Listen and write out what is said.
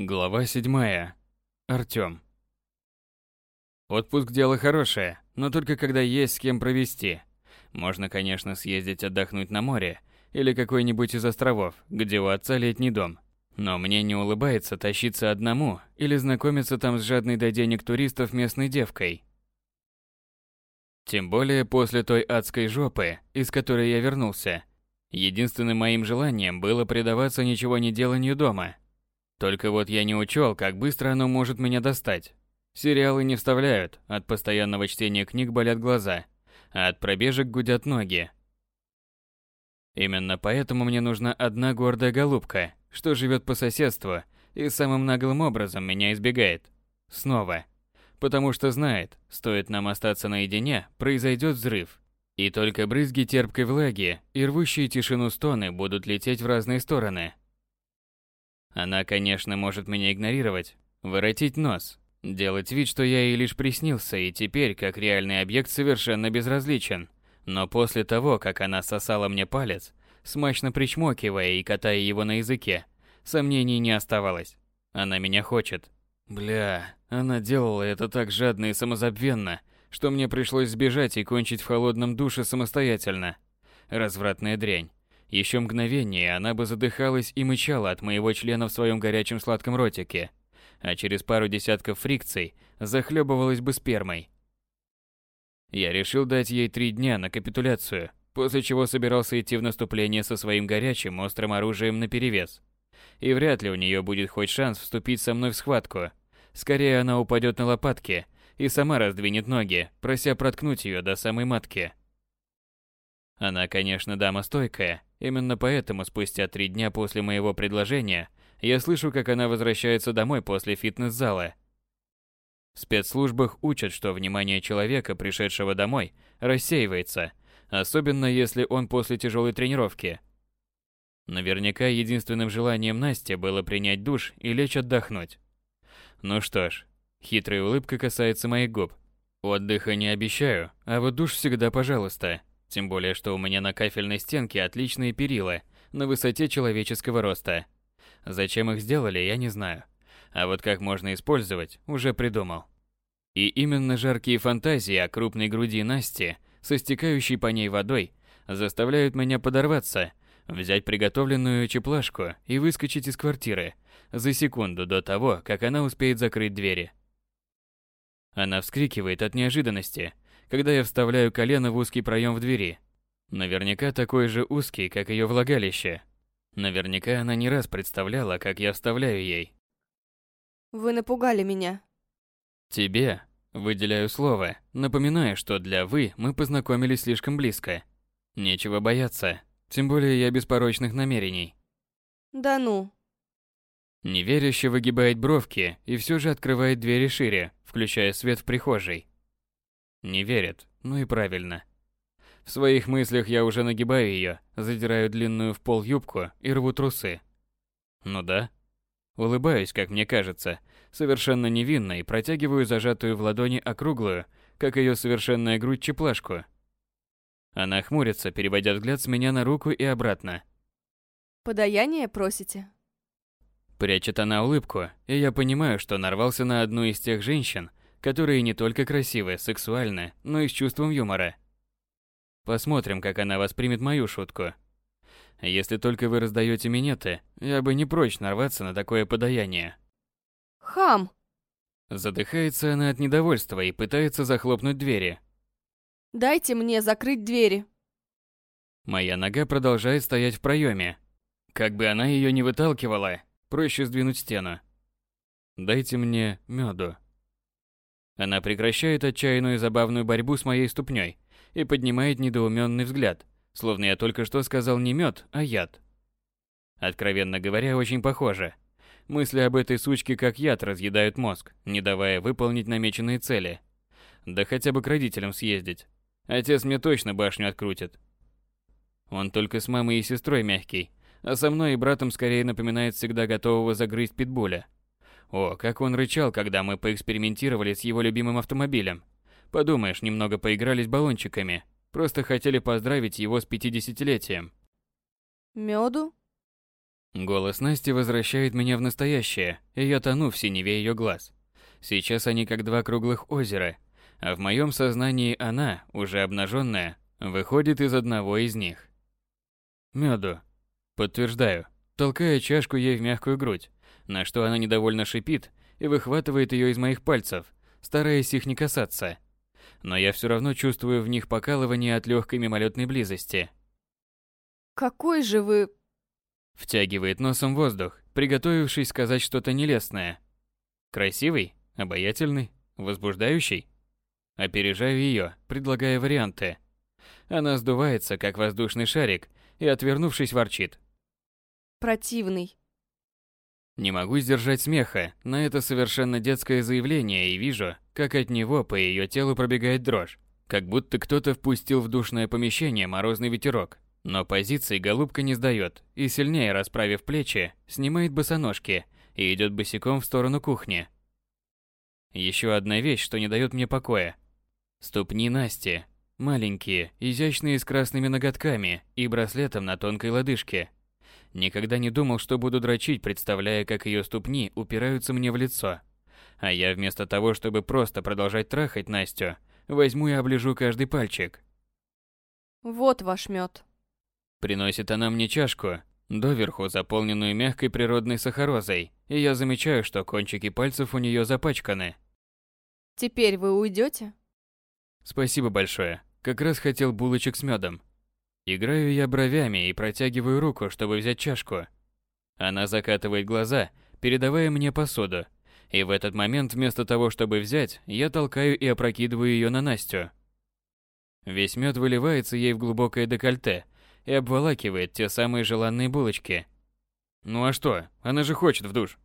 Глава 7. Артём. Отпуск дело хорошее, но только когда есть с кем провести. Можно, конечно, съездить отдохнуть на море или какой-нибудь из островов, где у отца летний дом. Но мне не улыбается тащиться одному или знакомиться там с жадной до денег туристов местной девкой. Тем более после той адской жопы, из которой я вернулся. Единственным моим желанием было предаваться ничего не деланию дома – только вот я не учел, как быстро оно может меня достать. Сериалы не вставляют, от постоянного чтения книг болят глаза, а от пробежек гудят ноги. Именно поэтому мне нужна одна гордая голубка, что живет по соседству и самым наглым образом меня избегает. Снова. Потому что знает, стоит нам остаться наедине, произойдет взрыв. И только брызги терпкой влаги и рвущие тишину стоны будут лететь в разные стороны. Она, конечно, может меня игнорировать, воротить нос, делать вид, что я ей лишь приснился и теперь, как реальный объект, совершенно безразличен. Но после того, как она сосала мне палец, смачно причмокивая и катая его на языке, сомнений не оставалось. Она меня хочет. Бля, она делала это так жадно и самозабвенно, что мне пришлось сбежать и кончить в холодном душе самостоятельно. Развратная дрянь. Еще мгновение она бы задыхалась и мычала от моего члена в своем горячем сладком ротике, а через пару десятков фрикций захлебывалась бы спермой. Я решил дать ей три дня на капитуляцию, после чего собирался идти в наступление со своим горячим острым оружием наперевес. И вряд ли у нее будет хоть шанс вступить со мной в схватку. Скорее она упадет на лопатки и сама раздвинет ноги, прося проткнуть ее до самой матки. Она, конечно, дама стойкая, именно поэтому спустя три дня после моего предложения я слышу, как она возвращается домой после фитнес-зала. В спецслужбах учат, что внимание человека, пришедшего домой, рассеивается, особенно если он после тяжелой тренировки. Наверняка единственным желанием Насти было принять душ и лечь отдохнуть. Ну что ж, хитрая улыбка касается моих губ. Отдыха не обещаю, а вот душ всегда пожалуйста. Тем более, что у меня на кафельной стенке отличные перила на высоте человеческого роста. Зачем их сделали, я не знаю. А вот как можно использовать, уже придумал. И именно жаркие фантазии о крупной груди Насти, со стекающей по ней водой, заставляют меня подорваться, взять приготовленную чеплашку и выскочить из квартиры за секунду до того, как она успеет закрыть двери. Она вскрикивает от неожиданности – когда я вставляю колено в узкий проем в двери. Наверняка такой же узкий, как ее влагалище. Наверняка она не раз представляла, как я вставляю ей. Вы напугали меня. Тебе, выделяю слово, напоминая, что для «вы» мы познакомились слишком близко. Нечего бояться, тем более я без порочных намерений. Да ну. Неверяще выгибает бровки и все же открывает двери шире, включая свет в прихожей. Не верит. Ну и правильно. В своих мыслях я уже нагибаю ее, задираю длинную в пол юбку и рву трусы. Ну да. Улыбаюсь, как мне кажется, совершенно невинно и протягиваю зажатую в ладони округлую, как ее совершенная грудь чеплашку. Она хмурится, переводя взгляд с меня на руку и обратно. «Подаяние просите?» Прячет она улыбку, и я понимаю, что нарвался на одну из тех женщин, которые не только красивы, сексуальны, но и с чувством юмора. Посмотрим, как она воспримет мою шутку. Если только вы раздаете минеты, я бы не прочь нарваться на такое подаяние. Хам! Задыхается она от недовольства и пытается захлопнуть двери. Дайте мне закрыть двери. Моя нога продолжает стоять в проеме. Как бы она ее не выталкивала, проще сдвинуть стену. Дайте мне меду. Она прекращает отчаянную забавную борьбу с моей ступней и поднимает недоуменный взгляд, словно я только что сказал не мед, а яд. Откровенно говоря, очень похоже. Мысли об этой сучке как яд разъедают мозг, не давая выполнить намеченные цели. Да хотя бы к родителям съездить. Отец мне точно башню открутит. Он только с мамой и сестрой мягкий, а со мной и братом скорее напоминает всегда готового загрызть питбуля. О, как он рычал, когда мы поэкспериментировали с его любимым автомобилем. Подумаешь, немного поигрались баллончиками. Просто хотели поздравить его с 50-летием. Мёду? Голос Насти возвращает меня в настоящее, и я тону в синеве ее глаз. Сейчас они как два круглых озера, а в моем сознании она, уже обнаженная, выходит из одного из них. Меду. Подтверждаю, толкая чашку ей в мягкую грудь, на что она недовольно шипит и выхватывает ее из моих пальцев, стараясь их не касаться. Но я все равно чувствую в них покалывание от легкой мимолетной близости. Какой же вы... Втягивает носом воздух, приготовившись сказать что-то нелестное. Красивый? Обаятельный? Возбуждающий? Опережаю ее, предлагая варианты. Она сдувается, как воздушный шарик, и, отвернувшись, ворчит. Противный. Не могу сдержать смеха на это совершенно детское заявление и вижу, как от него по ее телу пробегает дрожь, как будто кто-то впустил в душное помещение морозный ветерок. Но позиции голубка не сдает и, сильнее расправив плечи, снимает босоножки и идет босиком в сторону кухни. Еще одна вещь, что не дает мне покоя. Ступни Насти. Маленькие, изящные с красными ноготками и браслетом на тонкой лодыжке – Никогда не думал, что буду дрочить, представляя, как ее ступни упираются мне в лицо. А я вместо того, чтобы просто продолжать трахать Настю, возьму и оближу каждый пальчик. Вот ваш мед. Приносит она мне чашку, доверху заполненную мягкой природной сахарозой, и я замечаю, что кончики пальцев у нее запачканы. Теперь вы уйдете? Спасибо большое. Как раз хотел булочек с медом. Играю я бровями и протягиваю руку, чтобы взять чашку. Она закатывает глаза, передавая мне посуду. И в этот момент вместо того, чтобы взять, я толкаю и опрокидываю ее на Настю. Весь мед выливается ей в глубокое декольте и обволакивает те самые желанные булочки. Ну а что? Она же хочет в душ.